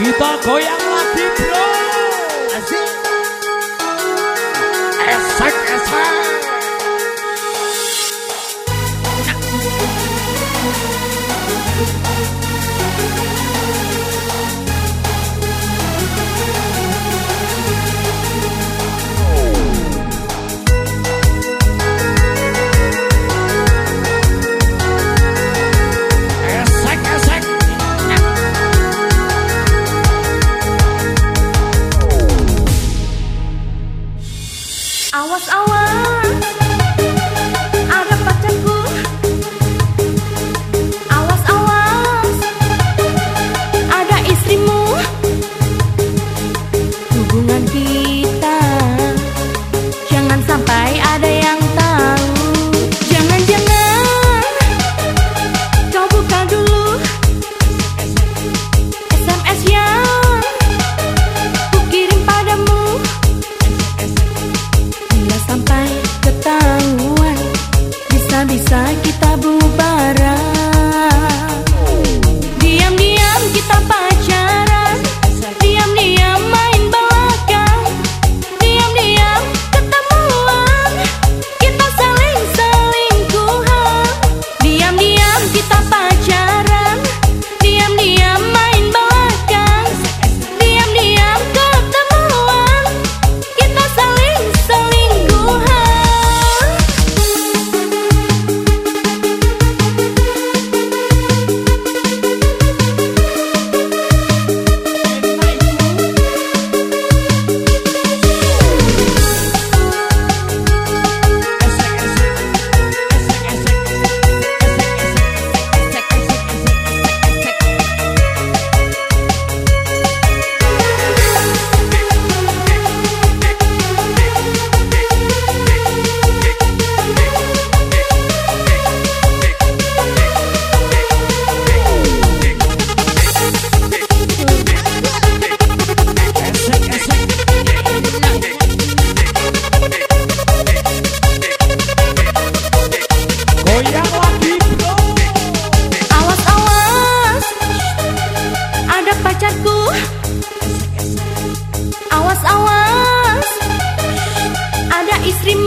Kita goyang lagi bro Awas awas Shri